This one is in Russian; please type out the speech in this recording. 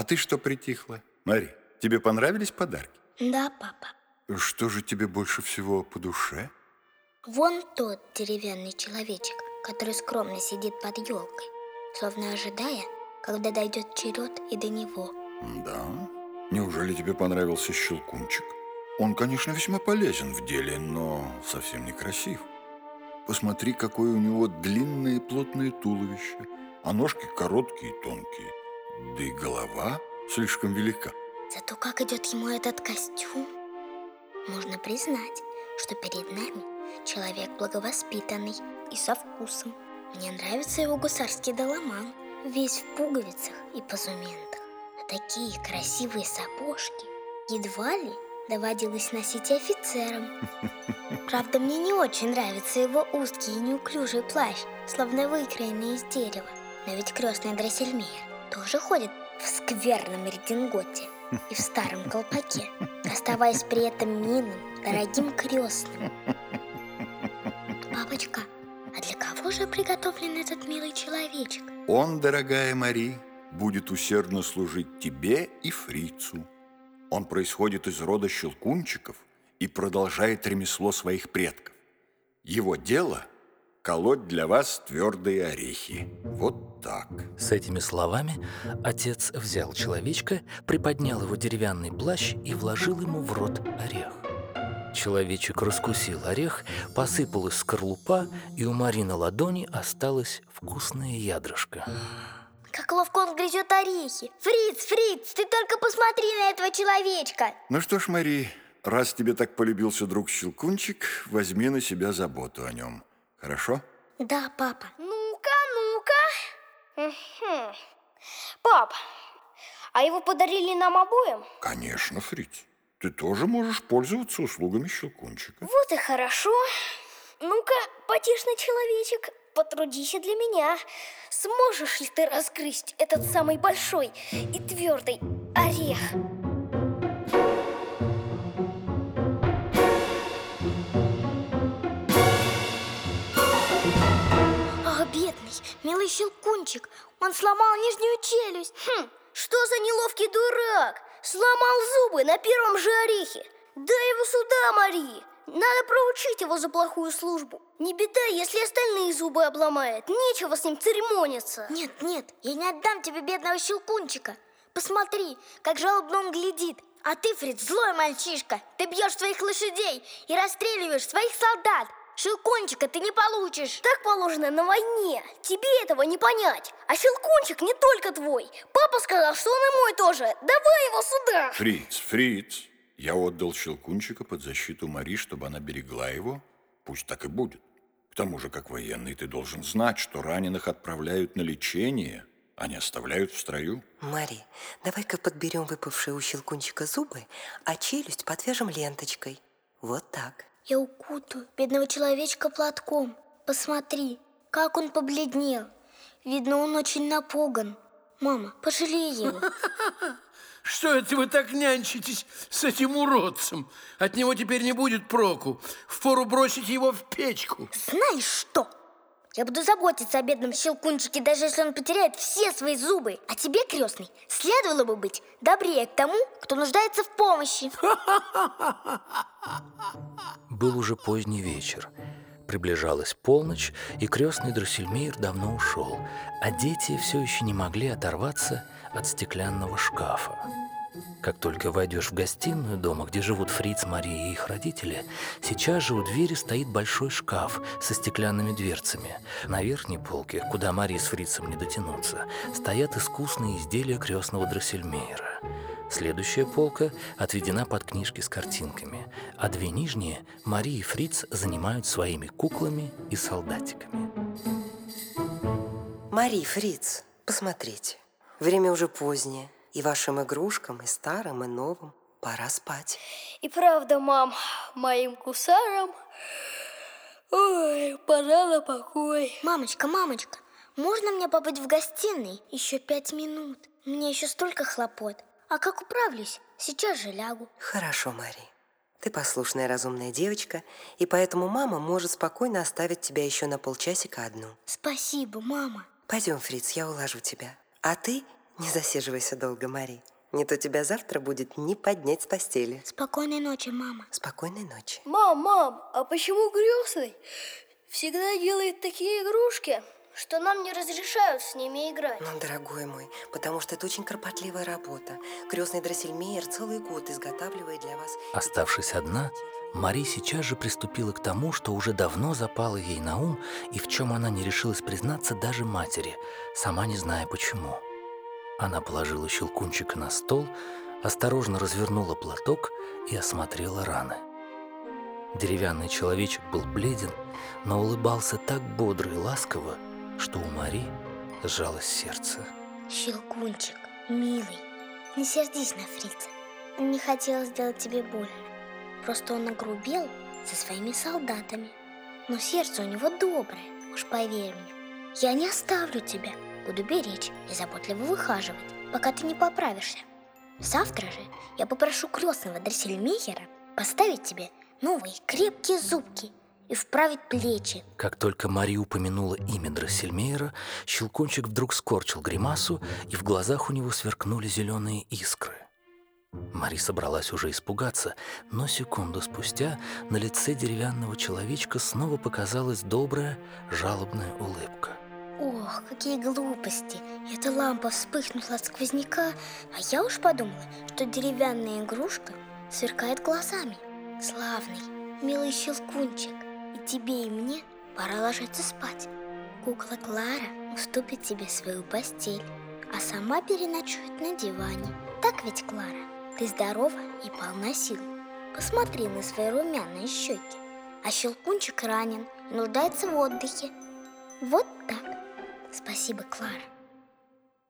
А ты что притихла? Мари, тебе понравились подарки? Да, папа. Что же тебе больше всего по душе? Вон тот деревянный человечек, который скромно сидит под елкой, словно ожидая, когда дойдет черед и до него. Да? Неужели тебе понравился щелкунчик? Он, конечно, весьма полезен в деле, но совсем не красив. Посмотри, какое у него длинное и плотное туловище, а ножки короткие и тонкие. Да и голова слишком велика. Зато как идет ему этот костюм, можно признать, что перед нами человек благовоспитанный и со вкусом. Мне нравится его гусарский доломан, весь в пуговицах и позументах. А такие красивые сапожки едва ли доводилось носить офицерам. Правда, мне не очень нравится его узкий и неуклюжий плащ, словно выкроенный из дерева. Но ведь крестный Дроссельмейр тоже ходит в скверном рединготе и в старом колпаке, оставаясь при этом милым, дорогим крестным. Папочка, а для кого же приготовлен этот милый человечек? Он, дорогая Мари, будет усердно служить тебе и фрицу. Он происходит из рода щелкунчиков и продолжает ремесло своих предков. Его дело – колоть для вас твердые орехи. Вот так. С этими словами отец взял человечка, приподнял его деревянный плащ и вложил ему в рот орех. Человечек раскусил орех, посыпал из скорлупа, и у Мари на ладони осталось вкусное ядрышко. Как ловко он грызет орехи. Фриц, Фриц, ты только посмотри на этого человечка. Ну что ж, Мари, раз тебе так полюбился друг Щелкунчик, возьми на себя заботу о нем. Хорошо? Да, папа. Ну-ка, ну-ка. Угу. Пап, а его подарили нам обоим? Конечно, Фриц. Ты тоже можешь пользоваться услугами Щелкунчика. Вот и хорошо. Ну-ка, потешный человечек, потрудись для меня. Сможешь ли ты раскрыть этот самый большой и твердый орех? Милый щелкунчик, он сломал нижнюю челюсть. Хм, что за неловкий дурак? Сломал зубы на первом же орехе. Дай его сюда, Мари. Надо проучить его за плохую службу. Не беда, если остальные зубы обломает. Нечего с ним церемониться. Нет, нет, я не отдам тебе бедного щелкунчика. Посмотри, как жалобно он глядит. А ты, Фриц, злой мальчишка. Ты бьешь своих лошадей и расстреливаешь своих солдат Щелкунчика ты не получишь. Так положено на войне. Тебе этого не понять. А щелкунчик не только твой. Папа сказал, что он и мой тоже. Давай его сюда. Фриц, Фриц. Я отдал щелкунчика под защиту Мари, чтобы она берегла его. Пусть так и будет. К тому же, как военный, ты должен знать, что раненых отправляют на лечение а не оставляют в строю. Мари, давай-ка подберем выпавшие у щелкунчика зубы, а челюсть подвяжем ленточкой. Вот так. Я укутаю бедного человечка платком. Посмотри, как он побледнел. Видно, он очень напуган. Мама, пожалей его. Что это вы так нянчитесь с этим уродцем? От него теперь не будет проку. Впору бросить его в печку. Знаешь что? Я буду заботиться о бедном щелкунчике, даже если он потеряет все свои зубы. А тебе, крестный, следовало бы быть добрее к тому, кто нуждается в помощи. Был уже поздний вечер. Приближалась полночь, и крестный Дроссельмейр давно ушел, а дети все еще не могли оторваться от стеклянного шкафа. Как только войдешь в гостиную дома, где живут Фриц, Мария и их родители, сейчас же у двери стоит большой шкаф со стеклянными дверцами. На верхней полке, куда Мария с Фрицем не дотянутся, стоят искусные изделия крестного Дроссельмейера. Следующая полка отведена под книжки с картинками, а две нижние Мария и Фриц занимают своими куклами и солдатиками. Мария, Фриц, посмотрите, время уже позднее. И вашим игрушкам, и старым, и новым пора спать. И правда, мам, моим кусарам Ой, пора на покой. Мамочка, мамочка, можно мне побыть в гостиной еще пять минут? Мне еще столько хлопот. А как управлюсь, сейчас же лягу. Хорошо, Мари. Ты послушная разумная девочка, и поэтому мама может спокойно оставить тебя еще на полчасика одну. Спасибо, мама. Пойдем, Фриц, я уложу тебя. А ты Не засиживайся долго, Мари. Не то тебя завтра будет не поднять с постели. Спокойной ночи, мама. Спокойной ночи. Мам, мам, а почему Грёсный всегда делает такие игрушки, что нам не разрешают с ними играть? Ну, дорогой мой, потому что это очень кропотливая работа. Крестный Дроссельмейер целый год изготавливает для вас... Оставшись одна, Мари сейчас же приступила к тому, что уже давно запало ей на ум и в чем она не решилась признаться даже матери, сама не зная почему. Она положила щелкунчика на стол, осторожно развернула платок и осмотрела раны. Деревянный человечек был бледен, но улыбался так бодро и ласково, что у Мари сжалось сердце. Щелкунчик, милый, не сердись на фрица. Он не хотел сделать тебе больно. Просто он огрубел со своими солдатами. Но сердце у него доброе, уж поверь мне. Я не оставлю тебя, буду беречь и заботливо выхаживать, пока ты не поправишься. Завтра же я попрошу крестного Дрессельмейера поставить тебе новые крепкие зубки и вправить плечи. Как только Мари упомянула имя Дроссельмейера, Щелкунчик вдруг скорчил гримасу, и в глазах у него сверкнули зеленые искры. Мари собралась уже испугаться, но секунду спустя на лице деревянного человечка снова показалась добрая, жалобная улыбка. Ох, какие глупости! Эта лампа вспыхнула от сквозняка, а я уж подумала, что деревянная игрушка сверкает глазами. Славный, милый щелкунчик, и тебе, и мне пора ложиться спать. Кукла Клара уступит тебе свою постель, а сама переночует на диване. Так ведь, Клара? Ты здорова и полна сил. Посмотри на свои румяные щеки. А щелкунчик ранен и нуждается в отдыхе. Вот так. Спасибо, Клара.